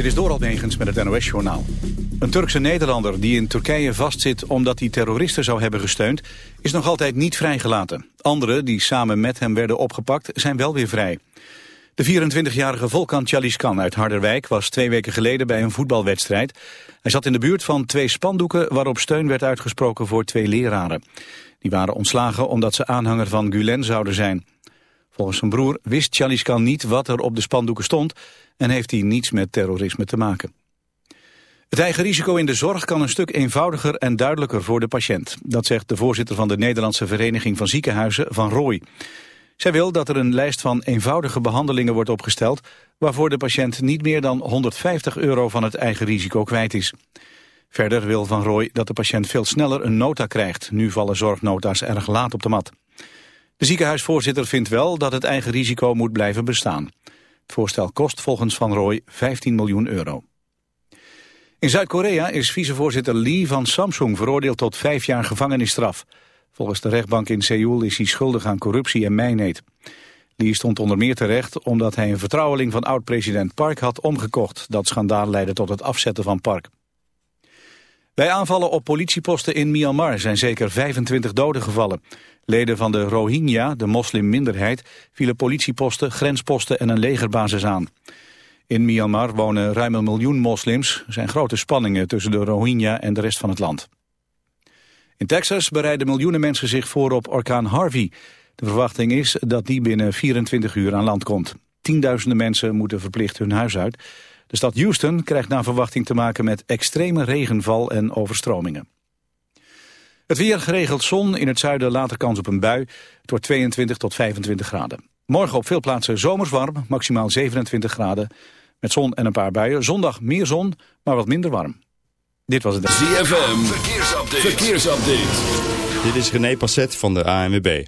Dit is Doral Negens met het NOS-journaal. Een Turkse Nederlander die in Turkije vastzit omdat hij terroristen zou hebben gesteund... is nog altijd niet vrijgelaten. Anderen die samen met hem werden opgepakt zijn wel weer vrij. De 24-jarige Volkan Chaliskan uit Harderwijk was twee weken geleden bij een voetbalwedstrijd. Hij zat in de buurt van twee spandoeken waarop steun werd uitgesproken voor twee leraren. Die waren ontslagen omdat ze aanhanger van Gulen zouden zijn. Volgens zijn broer wist Chaliskan niet wat er op de spandoeken stond en heeft hij niets met terrorisme te maken. Het eigen risico in de zorg kan een stuk eenvoudiger en duidelijker voor de patiënt. Dat zegt de voorzitter van de Nederlandse Vereniging van Ziekenhuizen, Van Rooij. Zij wil dat er een lijst van eenvoudige behandelingen wordt opgesteld... waarvoor de patiënt niet meer dan 150 euro van het eigen risico kwijt is. Verder wil Van Rooij dat de patiënt veel sneller een nota krijgt. Nu vallen zorgnota's erg laat op de mat. De ziekenhuisvoorzitter vindt wel dat het eigen risico moet blijven bestaan. Het voorstel kost volgens Van Rooij 15 miljoen euro. In Zuid-Korea is vicevoorzitter Lee van Samsung veroordeeld tot vijf jaar gevangenisstraf. Volgens de rechtbank in Seoul is hij schuldig aan corruptie en mijnheid. Lee stond onder meer terecht omdat hij een vertrouweling van oud-president Park had omgekocht. Dat schandaal leidde tot het afzetten van Park. Bij aanvallen op politieposten in Myanmar zijn zeker 25 doden gevallen. Leden van de Rohingya, de moslimminderheid, vielen politieposten, grensposten en een legerbasis aan. In Myanmar wonen ruim een miljoen moslims. Er zijn grote spanningen tussen de Rohingya en de rest van het land. In Texas bereiden miljoenen mensen zich voor op orkaan Harvey. De verwachting is dat die binnen 24 uur aan land komt. Tienduizenden mensen moeten verplicht hun huis uit. De stad Houston krijgt naar verwachting te maken met extreme regenval en overstromingen. Het weer geregeld zon, in het zuiden later kans op een bui. Het wordt 22 tot 25 graden. Morgen op veel plaatsen zomers warm, maximaal 27 graden. Met zon en een paar buien. Zondag meer zon, maar wat minder warm. Dit was het... ZFM, verkeersupdate. verkeersupdate. Dit is René Passet van de ANWB.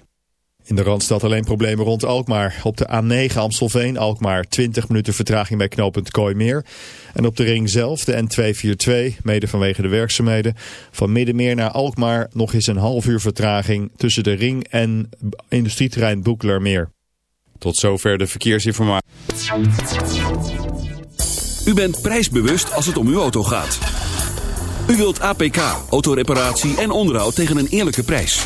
In de Randstad alleen problemen rond Alkmaar. Op de A9 Amstelveen, Alkmaar 20 minuten vertraging bij knooppunt Kooimeer. En op de ring zelf, de N242, mede vanwege de werkzaamheden. Van Middenmeer naar Alkmaar nog eens een half uur vertraging tussen de ring en industrieterrein Boeklermeer. Tot zover de verkeersinformatie. U bent prijsbewust als het om uw auto gaat. U wilt APK, autoreparatie en onderhoud tegen een eerlijke prijs.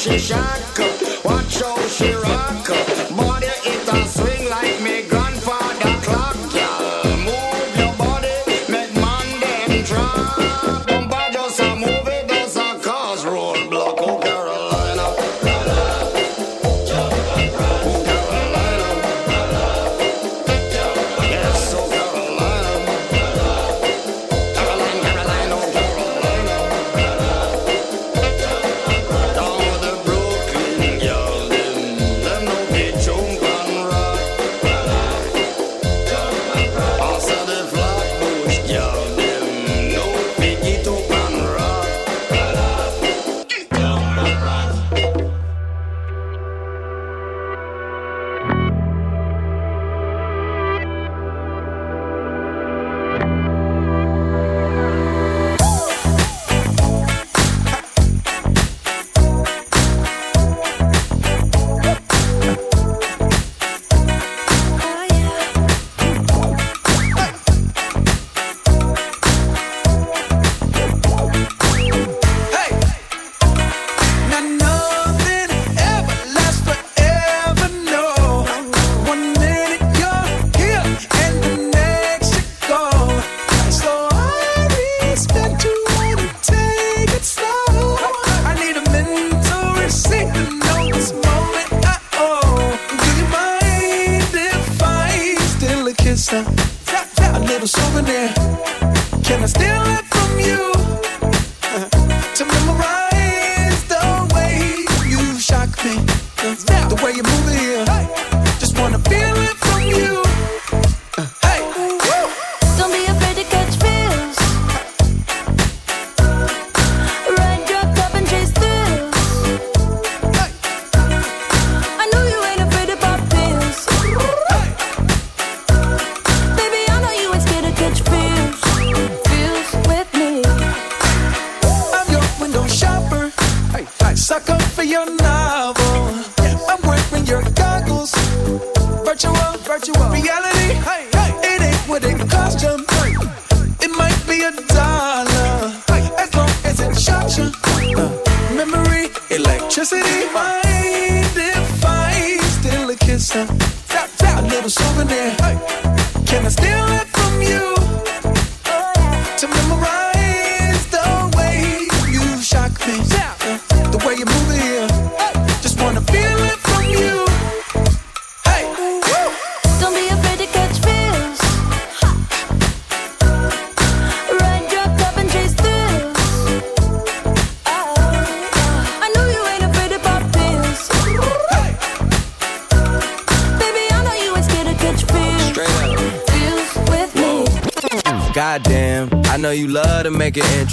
she shock up. Watch how she rock up.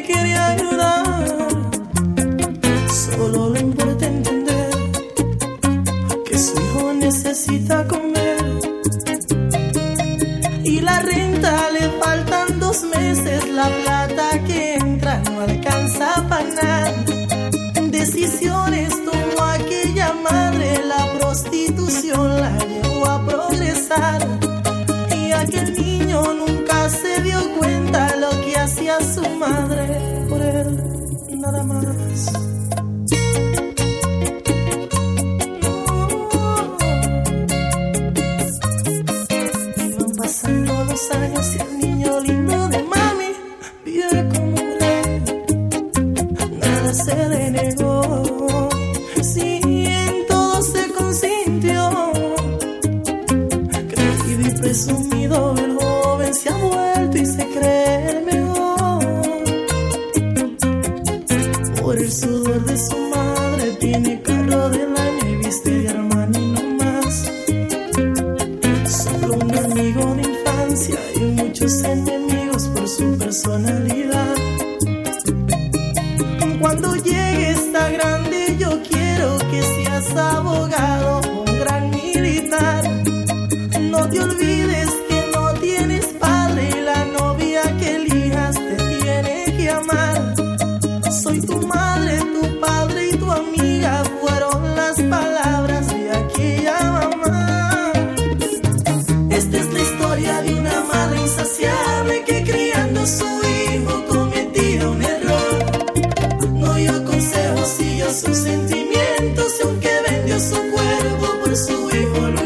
quiere ayudar. Solo le importa entender que su hijo necesita comer. Y la renta le faltan dos meses, la plata que entra no alcanza para nada. Decisiones tomó aquella madre, la prostitución la llevó a progresar. Y aquel niño nunca se dio cuenta madre por él, nada más.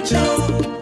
Joe.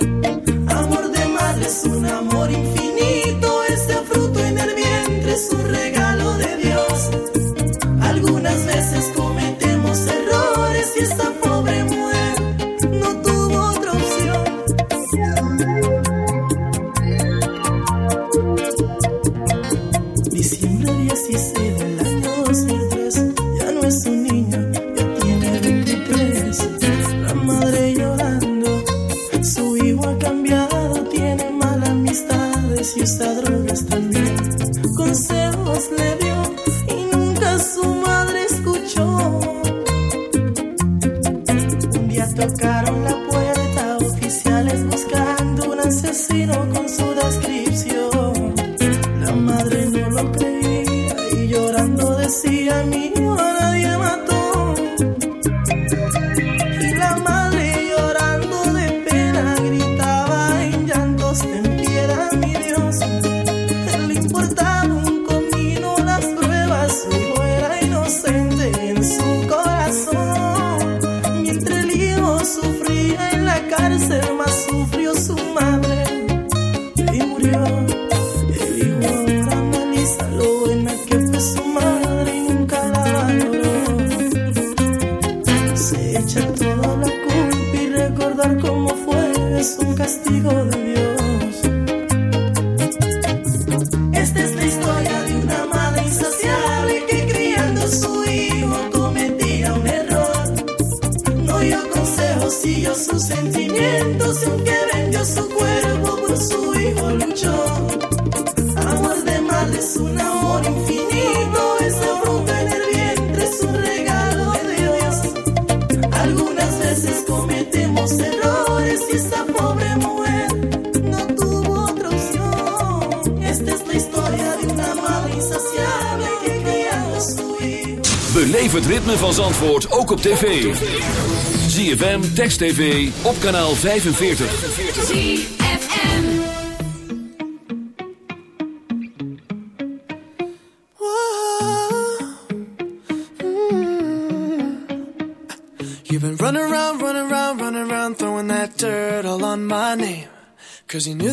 het ritme van Zandvoort ook op tv. ZFM, Text TV, op kanaal 45. ZFM Whoa. Mm. You've been running around, running around, running around Throwing that dirt all on my name Cause you knew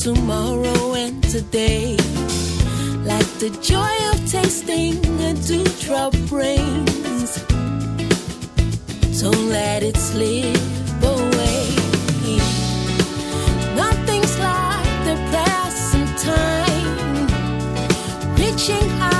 tomorrow and today, like the joy of tasting a dewdrop rains. Don't let it slip away. Nothing's like the present time, reaching high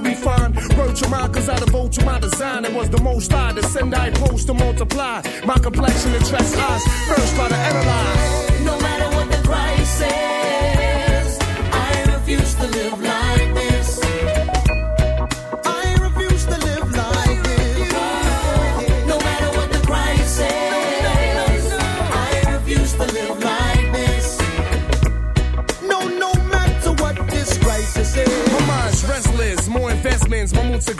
notice you can never refine. Word to mine, cause I devote to my design. It was the most I to send, I post to multiply. My complexion attracts eyes, first try to analyze. No matter what the price is,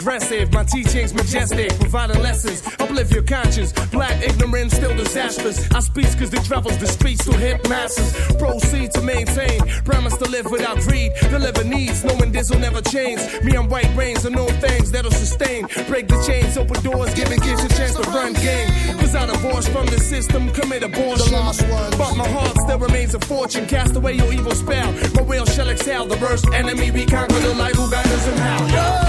aggressive, my teaching's majestic, providing lessons, uplift your conscience. Black ignorance still disastrous. I speak cause they travels the streets to hit masses. Proceed to maintain, promise to live without greed, deliver needs, knowing this will never change. Me and white brains are known things that'll sustain. Break the chains, open doors, giving kids a chance to run game. Cause I divorced from the system, commit abortion. But my heart still remains a fortune. Cast away your evil spell. My will shall excel. The worst enemy we conquer the light who guides us in how.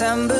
September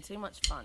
too much fun.